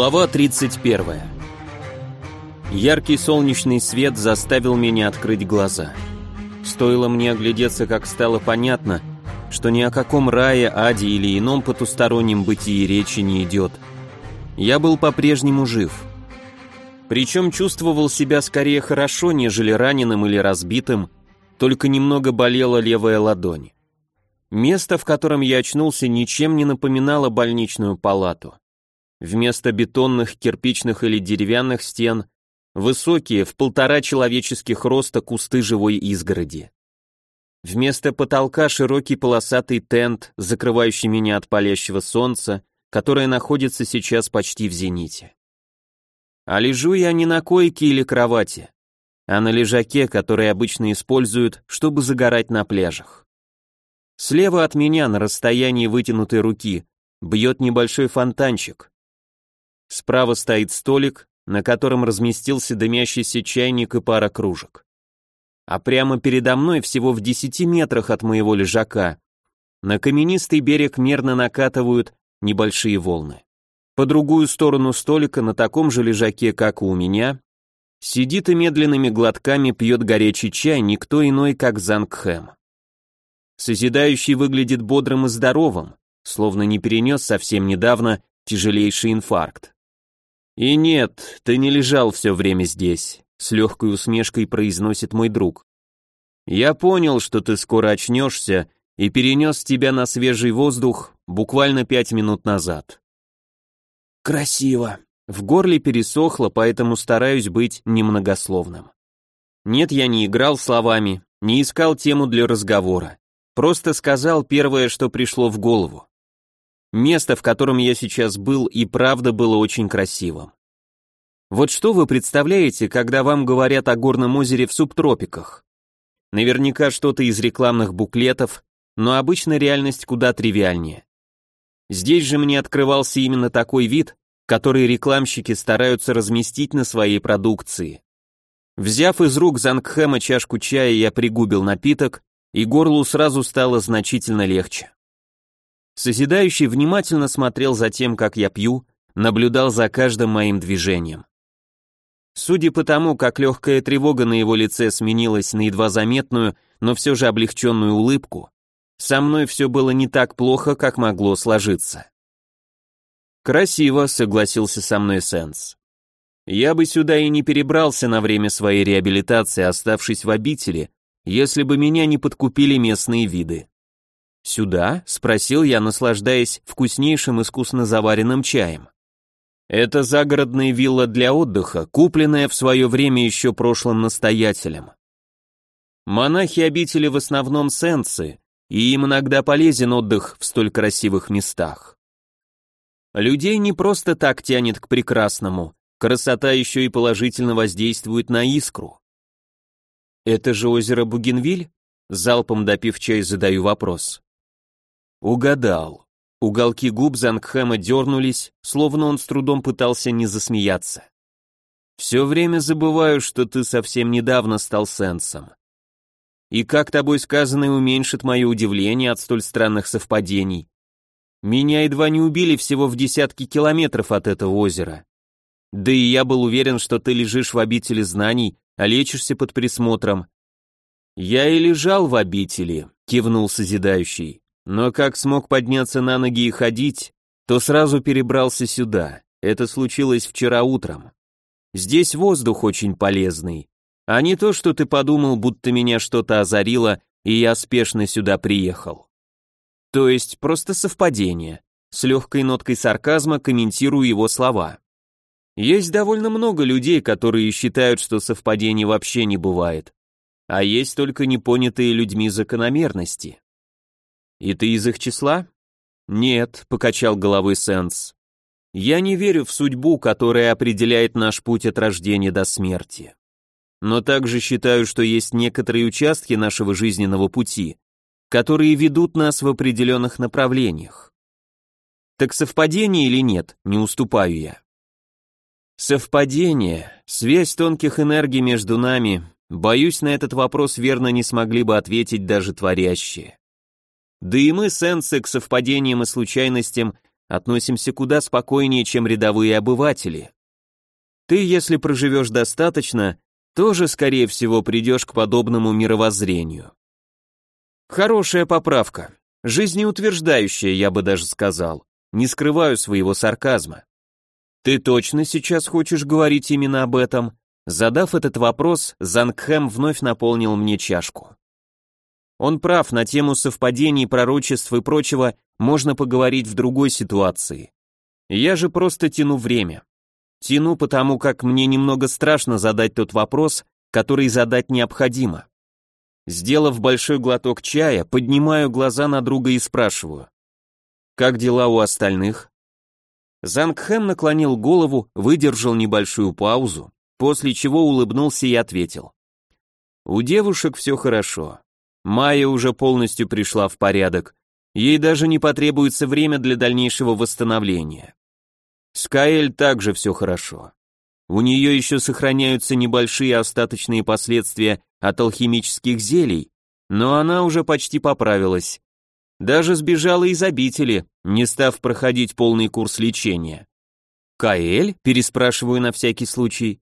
Глава 31. Яркий солнечный свет заставил меня открыть глаза. Стоило мне оглядеться, как стало понятно, что ни о каком рае, аде или ином потустороннем бытии речи не идет. Я был по-прежнему жив. Причем чувствовал себя скорее хорошо, нежели раненым или разбитым, только немного болела левая ладонь. Место, в котором я очнулся, ничем не напоминало больничную палату. Вместо бетонных, кирпичных или деревянных стен высокие, в полтора человеческих роста кусты живой изгороди. Вместо потолка широкий полосатый тент, закрывающий меня от палящего солнца, которое находится сейчас почти в зените. А лежу я не на койке или кровати, а на лежаке, который обычно используют, чтобы загорать на пляжах. Слева от меня, на расстоянии вытянутой руки, бьет небольшой фонтанчик. Справа стоит столик, на котором разместился дымящийся чайник и пара кружек. А прямо передо мной, всего в десяти метрах от моего лежака, на каменистый берег мерно накатывают небольшие волны. По другую сторону столика, на таком же лежаке, как и у меня, Сидит и медленными глотками пьет горячий чай никто иной, как Зангхэм. Созидающий выглядит бодрым и здоровым, словно не перенес совсем недавно тяжелейший инфаркт. «И нет, ты не лежал все время здесь», — с легкой усмешкой произносит мой друг. «Я понял, что ты скоро очнешься и перенес тебя на свежий воздух буквально пять минут назад». «Красиво», в горле пересохло, поэтому стараюсь быть немногословным. Нет, я не играл словами, не искал тему для разговора. Просто сказал первое, что пришло в голову. Место, в котором я сейчас был, и правда было очень красивым. Вот что вы представляете, когда вам говорят о горном озере в субтропиках? Наверняка что-то из рекламных буклетов, но обычно реальность куда тривиальнее. Здесь же мне открывался именно такой вид, который рекламщики стараются разместить на своей продукции. Взяв из рук Зангхэма чашку чая, я пригубил напиток, и горлу сразу стало значительно легче. Созидающий внимательно смотрел за тем, как я пью, наблюдал за каждым моим движением. Судя по тому, как легкая тревога на его лице сменилась на едва заметную, но все же облегченную улыбку, со мной все было не так плохо, как могло сложиться. Красиво, согласился со мной Сенс. Я бы сюда и не перебрался на время своей реабилитации, оставшись в обители, если бы меня не подкупили местные виды. «Сюда?» — спросил я, наслаждаясь вкуснейшим искусно заваренным чаем. Это загородная вилла для отдыха, купленная в свое время еще прошлым настоятелем. Монахи обители в основном сенсы, и им иногда полезен отдых в столь красивых местах. Людей не просто так тянет к прекрасному, красота еще и положительно воздействует на искру. Это же озеро Бугенвиль? Залпом допив чай, задаю вопрос. Угадал. Уголки губ Зангхэма дернулись, словно он с трудом пытался не засмеяться. Все время забываю, что ты совсем недавно стал сенсом. И как тобой сказанное уменьшит мое удивление от столь странных совпадений. Меня едва не убили всего в десятки километров от этого озера. Да и я был уверен, что ты лежишь в обители знаний, а лечишься под присмотром. Я и лежал в обители, кивнул созидающий, но как смог подняться на ноги и ходить, то сразу перебрался сюда. Это случилось вчера утром. Здесь воздух очень полезный, а не то, что ты подумал, будто меня что-то озарило, и я спешно сюда приехал. То есть просто совпадение. С легкой ноткой сарказма комментирую его слова. Есть довольно много людей, которые считают, что совпадений вообще не бывает. А есть только непонятые людьми закономерности. И ты из их числа? Нет, покачал головой Сенс. Я не верю в судьбу, которая определяет наш путь от рождения до смерти. Но также считаю, что есть некоторые участки нашего жизненного пути, которые ведут нас в определенных направлениях. Так совпадение или нет, не уступаю я. Совпадение, связь тонких энергий между нами, боюсь, на этот вопрос верно не смогли бы ответить даже творящие. Да и мы, сенсы, к совпадениям и случайностям относимся куда спокойнее, чем рядовые обыватели. Ты, если проживешь достаточно, тоже, скорее всего, придешь к подобному мировоззрению. Хорошая поправка. Жизнеутверждающая, я бы даже сказал. Не скрываю своего сарказма. Ты точно сейчас хочешь говорить именно об этом? Задав этот вопрос, Зангхэм вновь наполнил мне чашку. Он прав, на тему совпадений, пророчеств и прочего можно поговорить в другой ситуации. Я же просто тяну время. Тяну потому, как мне немного страшно задать тот вопрос, который задать необходимо. Сделав большой глоток чая, поднимаю глаза на друга и спрашиваю. «Как дела у остальных?» Зангхэм наклонил голову, выдержал небольшую паузу, после чего улыбнулся и ответил. «У девушек все хорошо. Майя уже полностью пришла в порядок. Ей даже не потребуется время для дальнейшего восстановления. С Каэль также все хорошо. У нее еще сохраняются небольшие остаточные последствия от алхимических зелий, но она уже почти поправилась. Даже сбежала из обители, не став проходить полный курс лечения. «Каэль?» – переспрашиваю на всякий случай.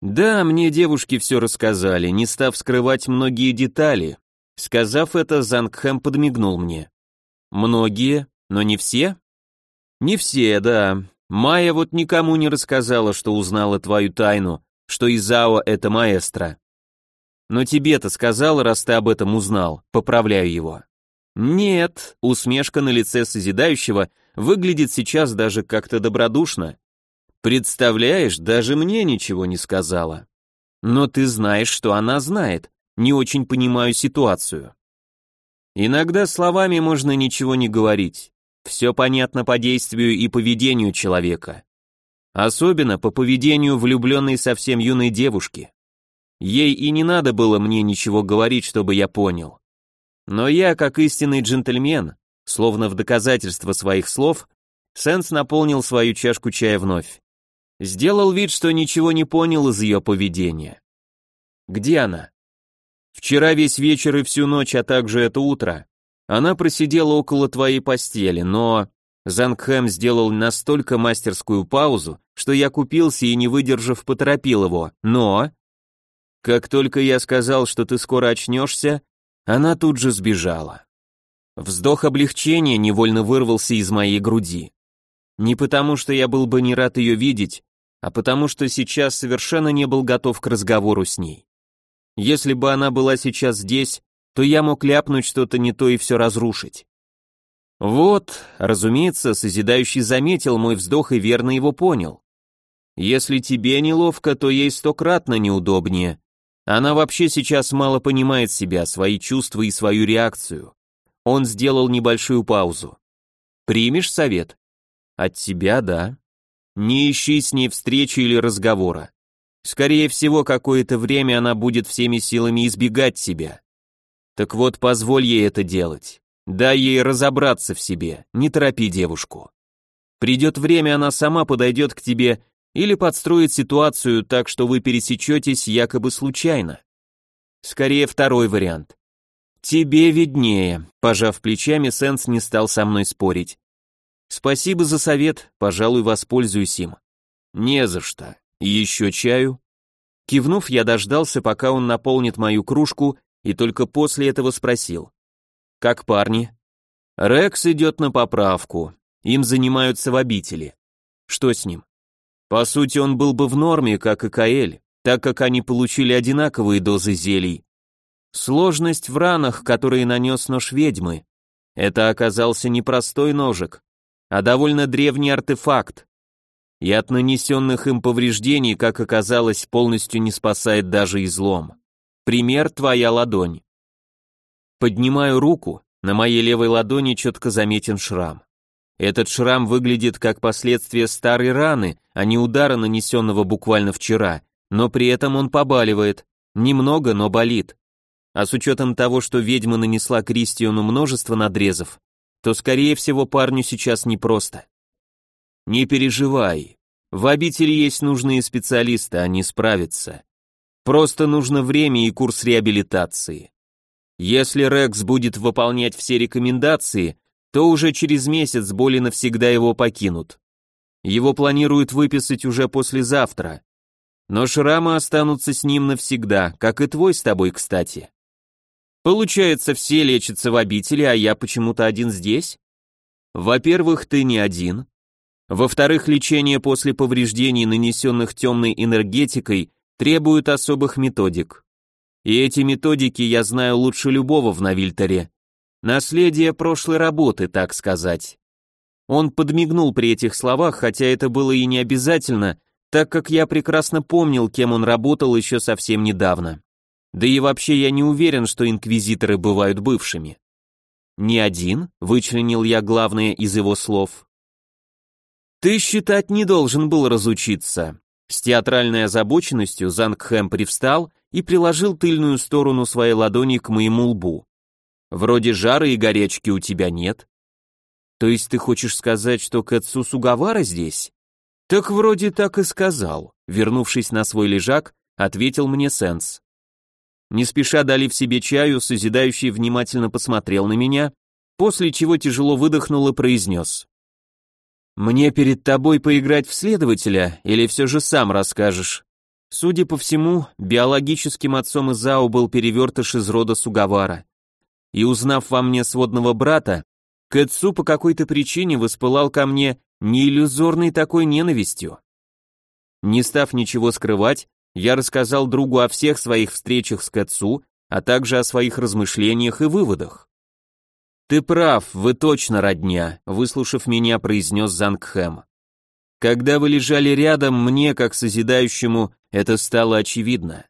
«Да, мне девушки все рассказали, не став скрывать многие детали». Сказав это, Зангхэм подмигнул мне. «Многие, но не все?» «Не все, да. Майя вот никому не рассказала, что узнала твою тайну, что Изао — это маэстро. Но тебе-то сказала, раз ты об этом узнал, поправляю его. Нет, усмешка на лице созидающего выглядит сейчас даже как-то добродушно. Представляешь, даже мне ничего не сказала. Но ты знаешь, что она знает. Не очень понимаю ситуацию. Иногда словами можно ничего не говорить. Все понятно по действию и поведению человека. Особенно по поведению влюбленной совсем юной девушки. Ей и не надо было мне ничего говорить, чтобы я понял. Но я, как истинный джентльмен, словно в доказательство своих слов, Сенс наполнил свою чашку чая вновь. Сделал вид, что ничего не понял из ее поведения. Где она? Вчера весь вечер и всю ночь, а также это утро, она просидела около твоей постели, но... Зангхэм сделал настолько мастерскую паузу, что я купился и, не выдержав, поторопил его. Но... Как только я сказал, что ты скоро очнешься, она тут же сбежала. Вздох облегчения невольно вырвался из моей груди. Не потому, что я был бы не рад ее видеть, а потому, что сейчас совершенно не был готов к разговору с ней. Если бы она была сейчас здесь, то я мог ляпнуть что-то не то и все разрушить. Вот, разумеется, созидающий заметил мой вздох и верно его понял. Если тебе неловко, то ей стократно неудобнее. Она вообще сейчас мало понимает себя, свои чувства и свою реакцию. Он сделал небольшую паузу. Примешь совет? От тебя, да. Не ищи с ней встречи или разговора. Скорее всего, какое-то время она будет всеми силами избегать себя. Так вот, позволь ей это делать. Дай ей разобраться в себе, не торопи девушку. Придет время, она сама подойдет к тебе или подстроит ситуацию так, что вы пересечетесь якобы случайно. Скорее второй вариант. Тебе виднее, пожав плечами, Сенс не стал со мной спорить. Спасибо за совет, пожалуй, воспользуюсь им. Не за что. Еще чаю? Кивнув, я дождался, пока он наполнит мою кружку и только после этого спросил. «Как парни?» «Рекс идет на поправку. Им занимаются в обители. Что с ним?» «По сути, он был бы в норме, как и Каэль, так как они получили одинаковые дозы зелий. Сложность в ранах, которые нанес нож ведьмы. Это оказался не простой ножик, а довольно древний артефакт. И от нанесенных им повреждений, как оказалось, полностью не спасает даже излом. Пример твоя ладонь. Поднимаю руку, на моей левой ладони четко заметен шрам. Этот шрам выглядит как последствие старой раны, а не удара, нанесенного буквально вчера, но при этом он побаливает. Немного, но болит. А с учетом того, что ведьма нанесла Кристиану множество надрезов, то, скорее всего, парню сейчас непросто. Не переживай. В обители есть нужные специалисты, они справятся. Просто нужно время и курс реабилитации. Если Рекс будет выполнять все рекомендации, то уже через месяц боли навсегда его покинут. Его планируют выписать уже послезавтра. Но шрамы останутся с ним навсегда, как и твой с тобой, кстати. Получается, все лечатся в обители, а я почему-то один здесь? Во-первых, ты не один. Во-вторых, лечение после повреждений, нанесенных темной энергетикой, требует особых методик. И эти методики я знаю лучше любого в Навильтере. Наследие прошлой работы, так сказать. Он подмигнул при этих словах, хотя это было и не обязательно, так как я прекрасно помнил, кем он работал еще совсем недавно. Да и вообще я не уверен, что инквизиторы бывают бывшими. «Не один?» — вычленил я главное из его слов. «Ты считать не должен был разучиться». С театральной озабоченностью Зангхэм привстал и приложил тыльную сторону своей ладони к моему лбу. «Вроде жара и горячки у тебя нет». «То есть ты хочешь сказать, что Кэтсу Сугавара здесь?» «Так вроде так и сказал», вернувшись на свой лежак, ответил мне Сенс. Не спеша долив себе чаю, созидающий внимательно посмотрел на меня, после чего тяжело выдохнул и произнес. «Мне перед тобой поиграть в следователя, или все же сам расскажешь?» Судя по всему, биологическим отцом Изао был перевертыш из рода Сугавара. И узнав во мне сводного брата, Кэтсу по какой-то причине воспылал ко мне неиллюзорной такой ненавистью. Не став ничего скрывать, я рассказал другу о всех своих встречах с Кэтсу, а также о своих размышлениях и выводах. «Ты прав, вы точно родня», — выслушав меня, произнес Зангхэм. «Когда вы лежали рядом, мне, как созидающему, это стало очевидно.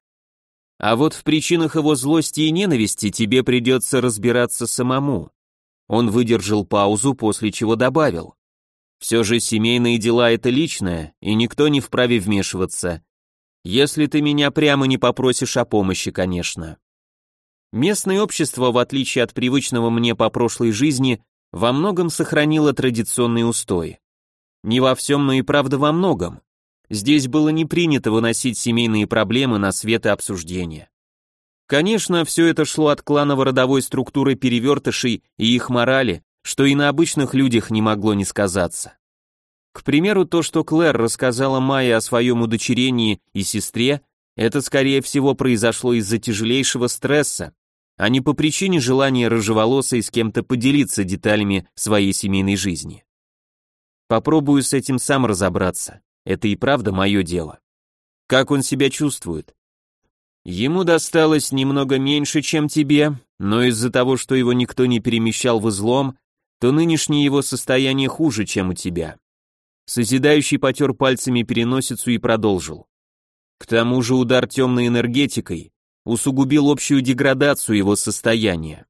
А вот в причинах его злости и ненависти тебе придется разбираться самому». Он выдержал паузу, после чего добавил. «Все же семейные дела — это личное, и никто не вправе вмешиваться. Если ты меня прямо не попросишь о помощи, конечно. Местное общество, в отличие от привычного мне по прошлой жизни, во многом сохранило традиционные устои. Не во всем, но и правда во многом. Здесь было не принято выносить семейные проблемы на свет и обсуждение. Конечно, все это шло от кланово-родовой структуры перевертышей и их морали, что и на обычных людях не могло не сказаться. К примеру, то, что Клэр рассказала Майе о своем удочерении и сестре, это, скорее всего, произошло из-за тяжелейшего стресса, а не по причине желания рыжеволосой с кем-то поделиться деталями своей семейной жизни. Попробую с этим сам разобраться. Это и правда мое дело. Как он себя чувствует? Ему досталось немного меньше, чем тебе, но из-за того, что его никто не перемещал в излом, то нынешнее его состояние хуже, чем у тебя. Созидающий потер пальцами переносицу и продолжил. К тому же удар темной энергетикой усугубил общую деградацию его состояния.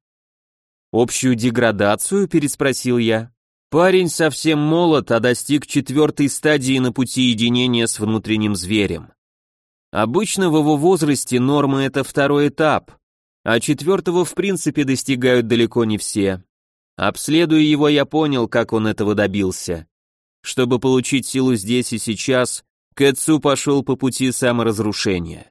«Общую деградацию?» – переспросил я. Парень совсем молод, а достиг четвертой стадии на пути единения с внутренним зверем. Обычно в его возрасте норма – это второй этап, а четвертого в принципе достигают далеко не все. Обследуя его, я понял, как он этого добился. Чтобы получить силу здесь и сейчас, Кэтсу пошел по пути саморазрушения.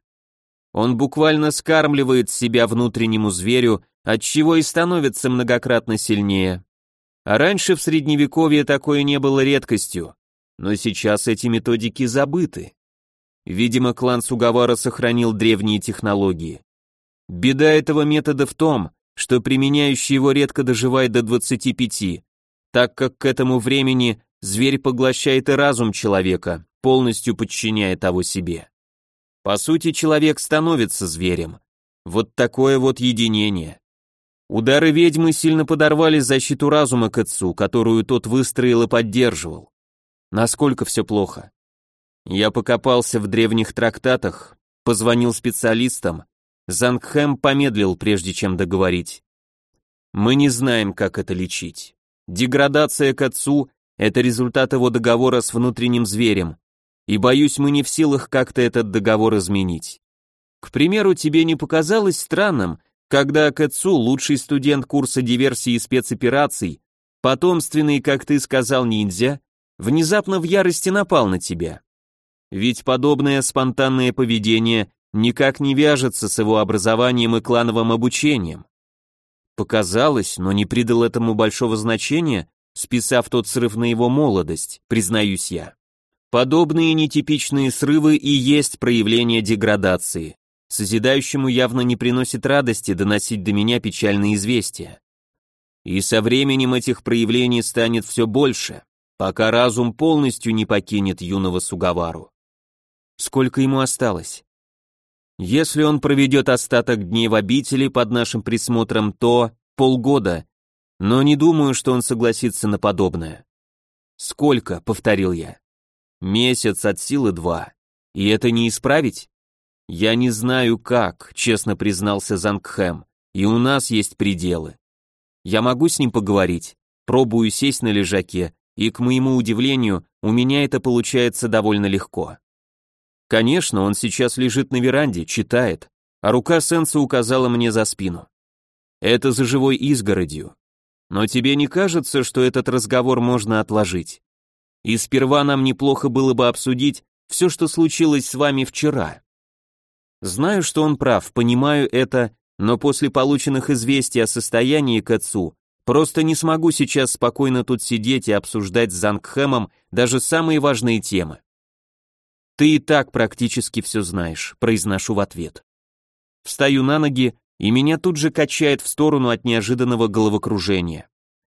Он буквально скармливает себя внутреннему зверю, отчего и становится многократно сильнее. А раньше в средневековье такое не было редкостью, но сейчас эти методики забыты. Видимо, клан Сугавара сохранил древние технологии. Беда этого метода в том, что применяющий его редко доживает до 25, так как к этому времени Зверь поглощает и разум человека, полностью подчиняя того себе. По сути, человек становится зверем. Вот такое вот единение. Удары ведьмы сильно подорвали защиту разума Кэтсу, которую тот выстроил и поддерживал. Насколько все плохо? Я покопался в древних трактатах, позвонил специалистам. Зангхэм помедлил, прежде чем договорить. Мы не знаем, как это лечить. Деградация к отцу это результат его договора с внутренним зверем, и боюсь, мы не в силах как-то этот договор изменить. К примеру, тебе не показалось странным, когда Кэцу, лучший студент курса диверсии и спецопераций, потомственный, как ты сказал, ниндзя, внезапно в ярости напал на тебя? Ведь подобное спонтанное поведение никак не вяжется с его образованием и клановым обучением. Показалось, но не придал этому большого значения, списав тот срыв на его молодость, признаюсь я. Подобные нетипичные срывы и есть проявление деградации. Созидающему явно не приносит радости доносить до меня печальные известия. И со временем этих проявлений станет все больше, пока разум полностью не покинет юного Сугавару. Сколько ему осталось? Если он проведет остаток дней в обители под нашим присмотром, то полгода, но не думаю, что он согласится на подобное. «Сколько?» — повторил я. «Месяц от силы два. И это не исправить?» «Я не знаю как», — честно признался Зангхэм, «и у нас есть пределы. Я могу с ним поговорить, пробую сесть на лежаке, и, к моему удивлению, у меня это получается довольно легко. Конечно, он сейчас лежит на веранде, читает, а рука Сенса указала мне за спину. Это за живой изгородью. Но тебе не кажется, что этот разговор можно отложить? И сперва нам неплохо было бы обсудить все, что случилось с вами вчера. Знаю, что он прав, понимаю это, но после полученных известий о состоянии Кацу просто не смогу сейчас спокойно тут сидеть и обсуждать с Зангхэмом даже самые важные темы. Ты и так практически все знаешь, произношу в ответ. Встаю на ноги, и меня тут же качает в сторону от неожиданного головокружения.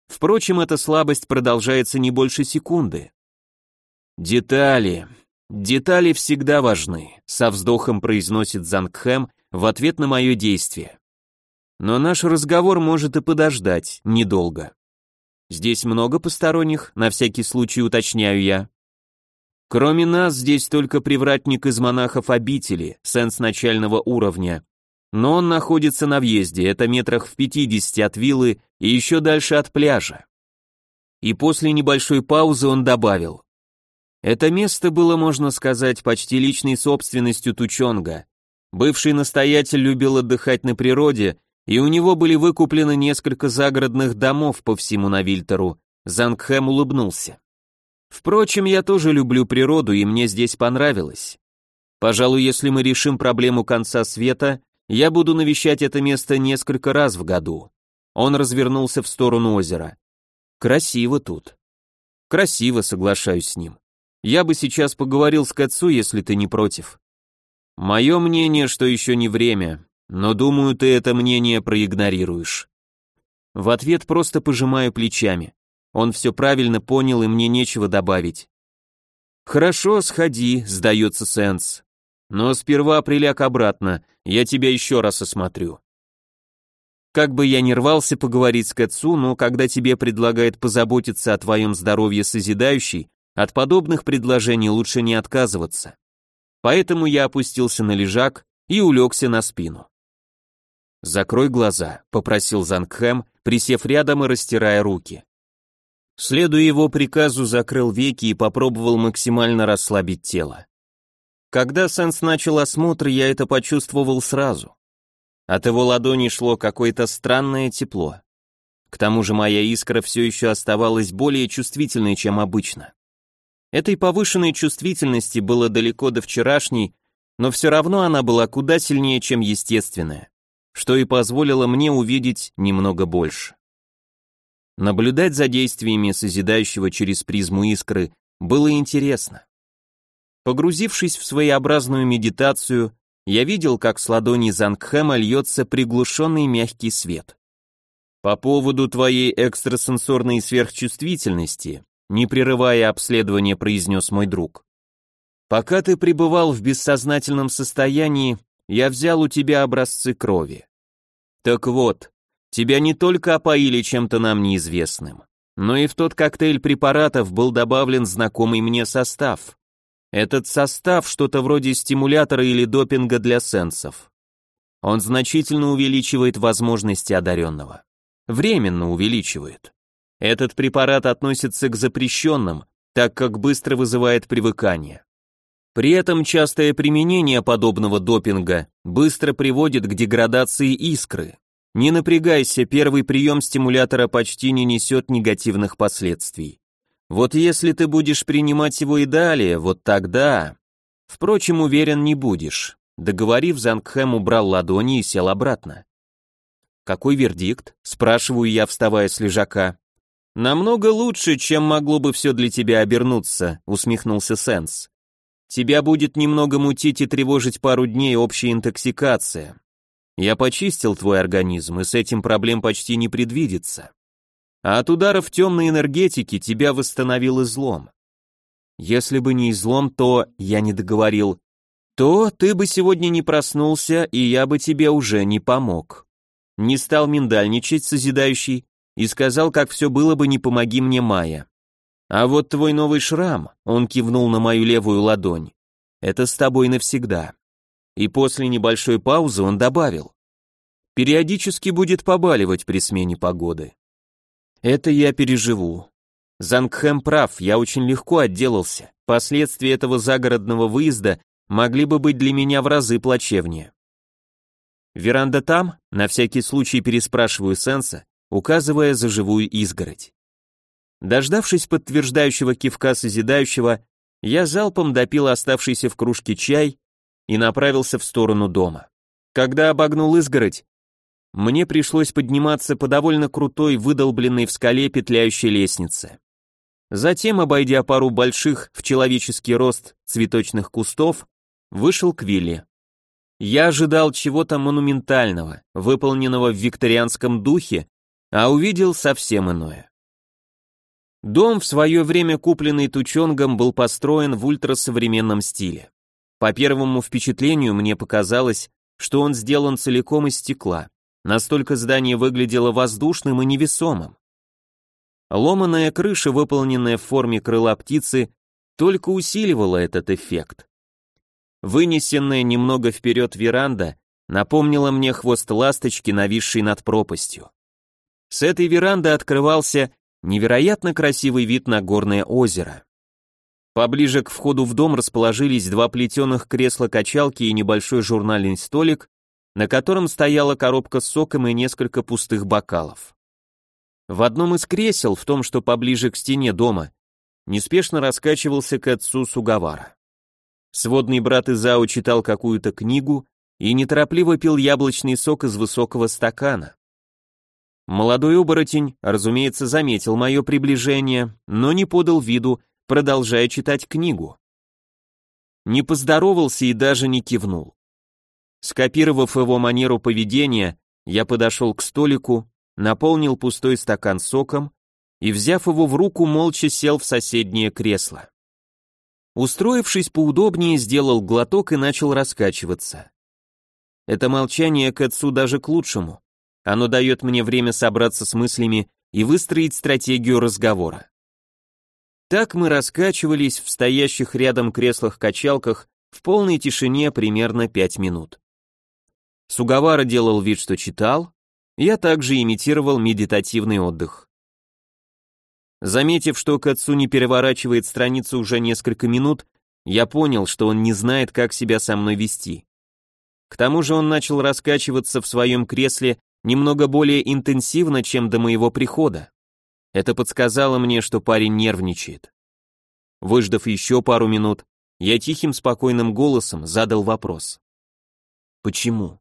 Впрочем, эта слабость продолжается не больше секунды. Детали, «Детали всегда важны», — со вздохом произносит Зангхэм в ответ на мое действие. «Но наш разговор может и подождать недолго. Здесь много посторонних, на всякий случай уточняю я. Кроме нас, здесь только привратник из монахов обители, сенс начального уровня. Но он находится на въезде, это метрах в 50 от виллы и еще дальше от пляжа. И после небольшой паузы он добавил, это место было, можно сказать, почти личной собственностью Тучонга. Бывший настоятель любил отдыхать на природе, и у него были выкуплены несколько загородных домов по всему Навильтеру. Зангхэм улыбнулся. Впрочем, я тоже люблю природу, и мне здесь понравилось. Пожалуй, если мы решим проблему конца света, я буду навещать это место несколько раз в году. Он развернулся в сторону озера. Красиво тут. Красиво, соглашаюсь с ним. Я бы сейчас поговорил с Кацу, если ты не против. Мое мнение, что еще не время, но думаю, ты это мнение проигнорируешь. В ответ просто пожимаю плечами. Он все правильно понял, и мне нечего добавить. Хорошо, сходи, сдается Сенс. Но сперва приляг обратно, я тебя еще раз осмотрю. Как бы я ни рвался поговорить с Кэтсу, но когда тебе предлагает позаботиться о твоем здоровье созидающий, от подобных предложений лучше не отказываться. Поэтому я опустился на лежак и улегся на спину. «Закрой глаза», — попросил Зангхэм, присев рядом и растирая руки. Следуя его приказу, закрыл веки и попробовал максимально расслабить тело. Когда Сенс начал осмотр, я это почувствовал сразу. От его ладони шло какое-то странное тепло. К тому же моя искра все еще оставалась более чувствительной, чем обычно. Этой повышенной чувствительности было далеко до вчерашней, но все равно она была куда сильнее, чем естественная, что и позволило мне увидеть немного больше. Наблюдать за действиями созидающего через призму искры было интересно. Погрузившись в своеобразную медитацию, я видел, как с ладони Зангхэма льется приглушенный мягкий свет. По поводу твоей экстрасенсорной сверхчувствительности, не прерывая обследование, произнес мой друг. Пока ты пребывал в бессознательном состоянии, я взял у тебя образцы крови. Так вот, тебя не только опоили чем-то нам неизвестным, но и в тот коктейль препаратов был добавлен знакомый мне состав. Этот состав что-то вроде стимулятора или допинга для сенсов. Он значительно увеличивает возможности одаренного. Временно увеличивает. Этот препарат относится к запрещенным, так как быстро вызывает привыкание. При этом частое применение подобного допинга быстро приводит к деградации искры. Не напрягайся, первый прием стимулятора почти не несет негативных последствий. Вот если ты будешь принимать его и далее, вот тогда... Впрочем, уверен, не будешь. Договорив, Зангхэм убрал ладони и сел обратно. Какой вердикт? Спрашиваю я, вставая с лежака. Намного лучше, чем могло бы все для тебя обернуться, усмехнулся Сенс. Тебя будет немного мутить и тревожить пару дней общая интоксикация. Я почистил твой организм, и с этим проблем почти не предвидится. А от ударов темной энергетики тебя восстановил излом. Если бы не излом, то, я не договорил, то ты бы сегодня не проснулся, и я бы тебе уже не помог не стал миндальничать созидающий и сказал, как все было бы, не помоги мне, Майя. А вот твой новый шрам, он кивнул на мою левую ладонь, это с тобой навсегда. И после небольшой паузы он добавил, периодически будет побаливать при смене погоды. Это я переживу. Зангхэм прав, я очень легко отделался. Последствия этого загородного выезда могли бы быть для меня в разы плачевнее. «Веранда там?» — на всякий случай переспрашиваю Сенса, указывая за живую изгородь. Дождавшись подтверждающего кивка созидающего, я залпом допил оставшийся в кружке чай и направился в сторону дома. Когда обогнул изгородь, мне пришлось подниматься по довольно крутой, выдолбленной в скале петляющей лестнице. Затем, обойдя пару больших в человеческий рост цветочных кустов, вышел к вилле. Я ожидал чего-то монументального, выполненного в викторианском духе, а увидел совсем иное. Дом, в свое время купленный Тучонгом, был построен в ультрасовременном стиле. По первому впечатлению мне показалось, что он сделан целиком из стекла. Настолько здание выглядело воздушным и невесомым. Ломаная крыша, выполненная в форме крыла птицы, только усиливала этот эффект. Вынесенная немного вперед веранда напомнила мне хвост ласточки, нависший над пропастью. С этой веранды открывался невероятно красивый вид на горное озеро. Поближе к входу в дом расположились два плетеных кресла-качалки и небольшой журнальный столик, на котором стояла коробка с соком и несколько пустых бокалов. В одном из кресел, в том, что поближе к стене дома, неспешно раскачивался Кэтсу Сугавара. Сводный брат Изао читал какую-то книгу и неторопливо пил яблочный сок из высокого стакана. Молодой оборотень, разумеется, заметил мое приближение, но не подал виду, продолжая читать книгу. Не поздоровался и даже не кивнул. Скопировав его манеру поведения, я подошел к столику, наполнил пустой стакан соком и, взяв его в руку, молча сел в соседнее кресло. Устроившись поудобнее, сделал глоток и начал раскачиваться. Это молчание к отцу даже к лучшему. Оно дает мне время собраться с мыслями и выстроить стратегию разговора. Так мы раскачивались в стоящих рядом креслах-качалках в полной тишине примерно пять минут. Сугавара делал вид, что читал, я также имитировал медитативный отдых. Заметив, что Кацуни переворачивает страницу уже несколько минут, я понял, что он не знает, как себя со мной вести. К тому же он начал раскачиваться в своем кресле немного более интенсивно, чем до моего прихода. Это подсказало мне, что парень нервничает. Выждав еще пару минут, я тихим спокойным голосом задал вопрос. Почему?